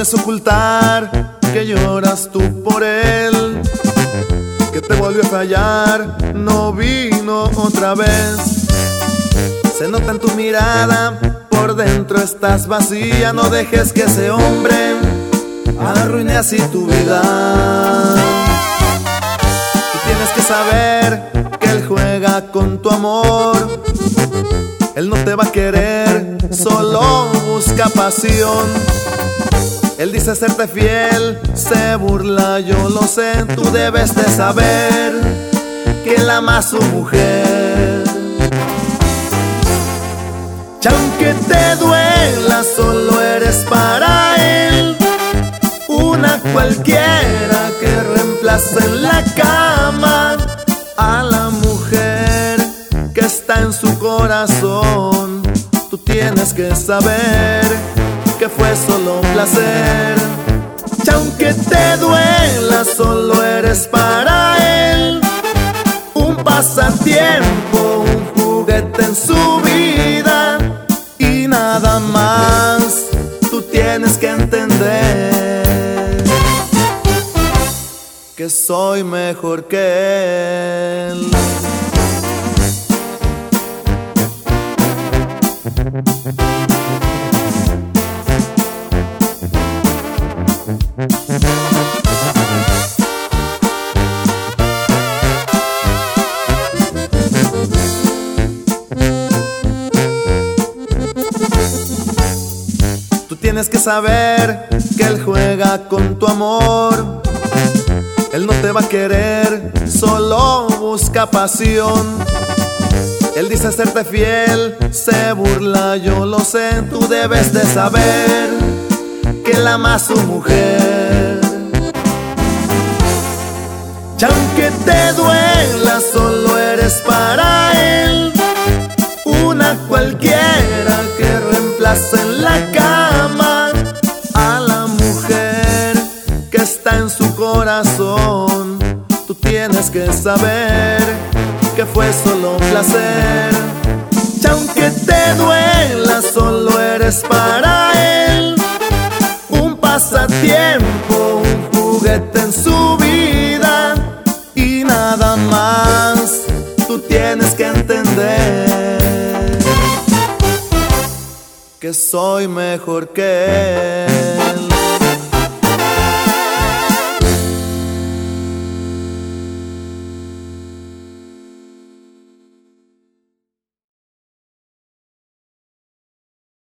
puedes ocultar que lloras tú por él, que te volvió a fallar, no vino otra vez. Se nota en tu mirada, por dentro estás vacía, no dejes que ese hombre arruine así tu vida. Tú tienes que saber que él juega con tu amor. Él no te va a querer, solo busca pasión. Él dice serte fiel, se burla, yo lo sé. Tú debes de saber que él ama a su mujer. Y aunque te duela, solo eres para él. Una cualquiera que reemplace en la cama a la mujer que está en su corazón. Tú tienes que saber que fue solo un placer. Y aunque te duela, solo eres para él. Un pasatiempo, un juguete en su vida y nada más. Tú tienes que entender que soy mejor que él. Tú tienes que saber que él juega con tu amor. Él no te va a querer, solo busca pasión. Él dice serte fiel, se burla, yo lo sé. Tú debes de saber que él ama a su mujer. Y aunque te duela, solo eres para él. Una cualquiera que reemplace en la cama a la mujer que está en su corazón. Tú tienes que saber que fue solo un placer. Y aunque te duela, solo eres para que soy mejor que él.